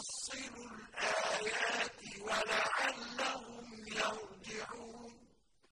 نُفَصِّلُ الْآيَاتِ وَلَعَلَّهُمْ